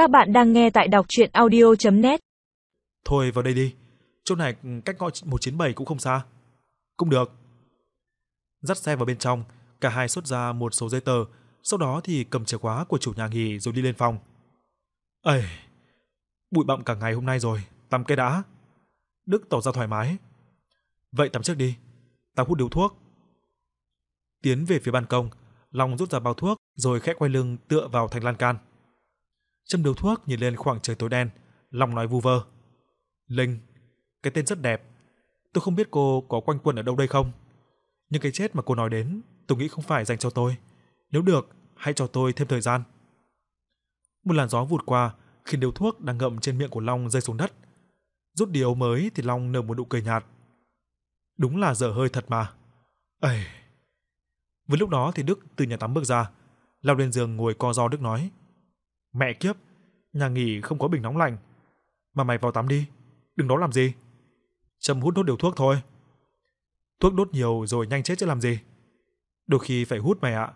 Các bạn đang nghe tại đọc chuyện audio.net Thôi vào đây đi, chỗ này cách ngõ 197 cũng không xa. Cũng được. Dắt xe vào bên trong, cả hai xuất ra một số giấy tờ, sau đó thì cầm chìa khóa của chủ nhà nghỉ rồi đi lên phòng. Ây, bụi bặm cả ngày hôm nay rồi, tắm cái đã. Đức tỏ ra thoải mái. Vậy tắm trước đi, tao hút điếu thuốc. Tiến về phía ban công, Long rút ra bao thuốc rồi khẽ quay lưng tựa vào thành lan can. Châm điếu thuốc nhìn lên khoảng trời tối đen, lòng nói vu vơ. Linh, cái tên rất đẹp. Tôi không biết cô có quanh quẩn ở đâu đây không? Nhưng cái chết mà cô nói đến, tôi nghĩ không phải dành cho tôi. Nếu được, hãy cho tôi thêm thời gian. Một làn gió vụt qua, khiến điếu thuốc đang ngậm trên miệng của Long rơi xuống đất. Rút điếu mới thì Long nở một nụ cười nhạt. Đúng là dở hơi thật mà. Ây. Với lúc đó thì Đức từ nhà tắm bước ra, lao lên giường ngồi co ro Đức nói: "Mẹ kiếp, nhà nghỉ không có bình nóng lạnh, mà mày vào tắm đi, đừng đó làm gì?" Trầm hút nốt điều thuốc thôi. Thuốc đốt nhiều rồi nhanh chết chứ làm gì? Đôi khi phải hút mày ạ.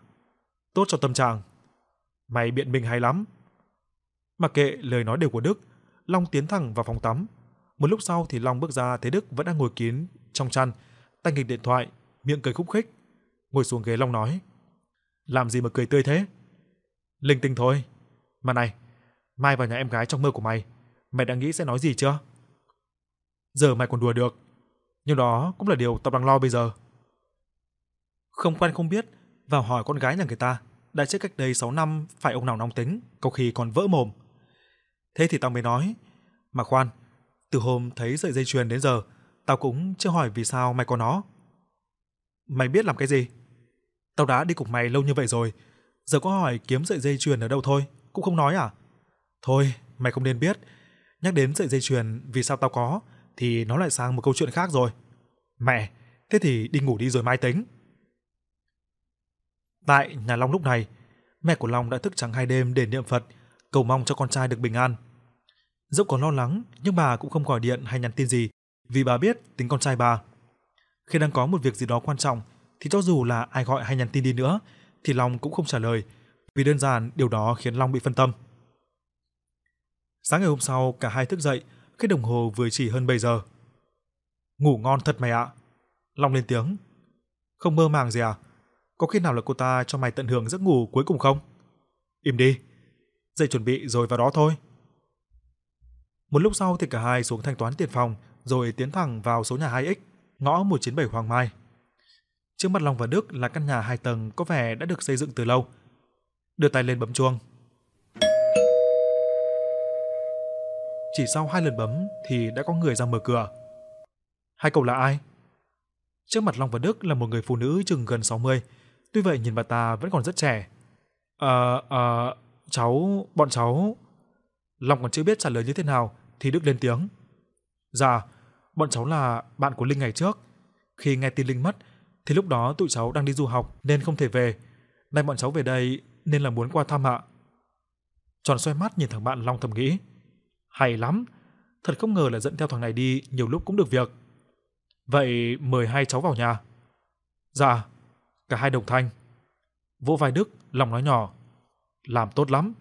Tốt cho tâm trạng. Mày biện minh hay lắm. Mặc kệ lời nói đều của Đức, Long tiến thẳng vào phòng tắm. Một lúc sau thì Long bước ra thấy Đức vẫn đang ngồi kín trong chăn, tay nghịch điện thoại, miệng cười khúc khích. Ngồi xuống ghế Long nói: "Làm gì mà cười tươi thế?" "Linh tinh thôi. Mà này, mai vào nhà em gái trong mơ của mày, mày đã nghĩ sẽ nói gì chưa?" "Giờ mày còn đùa được, nhưng đó cũng là điều tao đang lo bây giờ." Không quan không biết, vào hỏi con gái nhà người ta, đã chết cách đây 6 năm phải ông nào nóng tính, có khi còn vỡ mồm. Thế thì tao mới nói, mà khoan, từ hôm thấy sợi dây chuyền đến giờ, tao cũng chưa hỏi vì sao mày có nó. Mày biết làm cái gì? Tao đã đi cùng mày lâu như vậy rồi, giờ có hỏi kiếm sợi dây chuyền ở đâu thôi, cũng không nói à? Thôi, mày không nên biết. Nhắc đến sợi dây chuyền vì sao tao có thì nó lại sang một câu chuyện khác rồi. Mẹ, thế thì đi ngủ đi rồi mai tính. Tại nhà Long lúc này, mẹ của Long đã thức trắng hai đêm để niệm Phật, cầu mong cho con trai được bình an. Dẫu có lo lắng, nhưng bà cũng không gọi điện hay nhắn tin gì, vì bà biết tính con trai bà. Khi đang có một việc gì đó quan trọng, thì cho dù là ai gọi hay nhắn tin đi nữa, thì Long cũng không trả lời, vì đơn giản điều đó khiến Long bị phân tâm. Sáng ngày hôm sau, cả hai thức dậy, khi đồng hồ vừa chỉ hơn 7 giờ. Ngủ ngon thật mày ạ. Long lên tiếng. Không mơ màng gì à? Có khi nào là cô ta cho mày tận hưởng giấc ngủ cuối cùng không? Im đi. Dậy chuẩn bị rồi vào đó thôi. Một lúc sau thì cả hai xuống thanh toán tiền phòng rồi tiến thẳng vào số nhà 2X, ngõ 197 Hoàng Mai. Trước mặt Long và Đức là căn nhà hai tầng có vẻ đã được xây dựng từ lâu. Đưa tay lên bấm chuông. Chỉ sau hai lần bấm thì đã có người ra mở cửa. Hai cậu là ai? Trước mặt Long và Đức là một người phụ nữ chừng gần 60, tuy vậy nhìn bà ta vẫn còn rất trẻ. Ờ ờ cháu, bọn cháu Long còn chưa biết trả lời như thế nào thì Đức lên tiếng. Dạ, bọn cháu là bạn của Linh ngày trước. Khi nghe tin Linh mất thì lúc đó tụi cháu đang đi du học nên không thể về. Nay bọn cháu về đây nên là muốn qua thăm ạ. Tròn xoay mắt nhìn thằng bạn Long thầm nghĩ. Hay lắm, thật không ngờ là dẫn theo thằng này đi nhiều lúc cũng được việc. Vậy mời hai cháu vào nhà. Dạ, cả hai đồng thanh. Vỗ vai Đức, lòng nói nhỏ. Làm tốt lắm.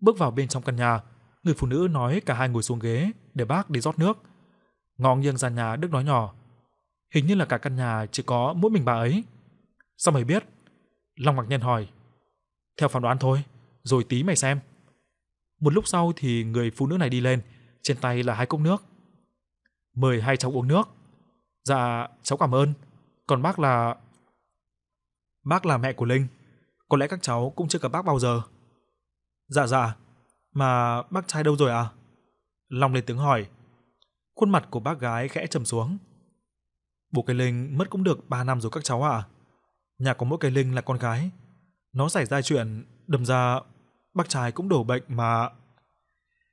Bước vào bên trong căn nhà, người phụ nữ nói cả hai ngồi xuống ghế để bác đi rót nước. Ngó nghiêng ra nhà Đức nói nhỏ. Hình như là cả căn nhà chỉ có mỗi mình bà ấy. Sao mày biết? Long mặc nhân hỏi. Theo phán đoán thôi, rồi tí mày xem. Một lúc sau thì người phụ nữ này đi lên, trên tay là hai cốc nước. Mời hai cháu uống nước. Dạ, cháu cảm ơn. Còn bác là... Bác là mẹ của Linh. Có lẽ các cháu cũng chưa gặp bác bao giờ. Dạ dạ, mà bác trai đâu rồi à? Long lên tiếng hỏi. Khuôn mặt của bác gái khẽ trầm xuống. Bố cái Linh mất cũng được 3 năm rồi các cháu ạ. Nhà có mỗi cái Linh là con gái. Nó xảy ra chuyện, đâm ra bác trai cũng đổ bệnh mà...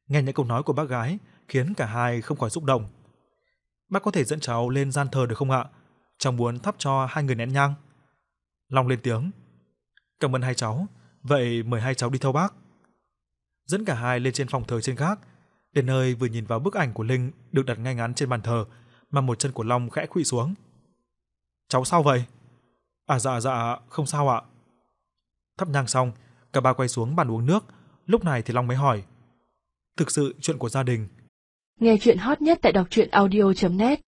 Nghe những câu nói của bác gái khiến cả hai không khỏi xúc động. Bác có thể dẫn cháu lên gian thờ được không ạ? Cháu muốn thắp cho hai người nén nhang. Long lên tiếng. Cảm ơn hai cháu, vậy mời hai cháu đi theo bác. Dẫn cả hai lên trên phòng thờ trên gác, đến nơi vừa nhìn vào bức ảnh của Linh được đặt ngay ngắn trên bàn thờ, mà một chân của Long khẽ khuỵu xuống. Cháu sao vậy? À dạ dạ, không sao ạ. Thắp nhang xong, cả ba quay xuống bàn uống nước, Lúc này thì Long mới hỏi. Thực sự chuyện của gia đình. Nghe chuyện hot nhất tại đọc truyện audio.net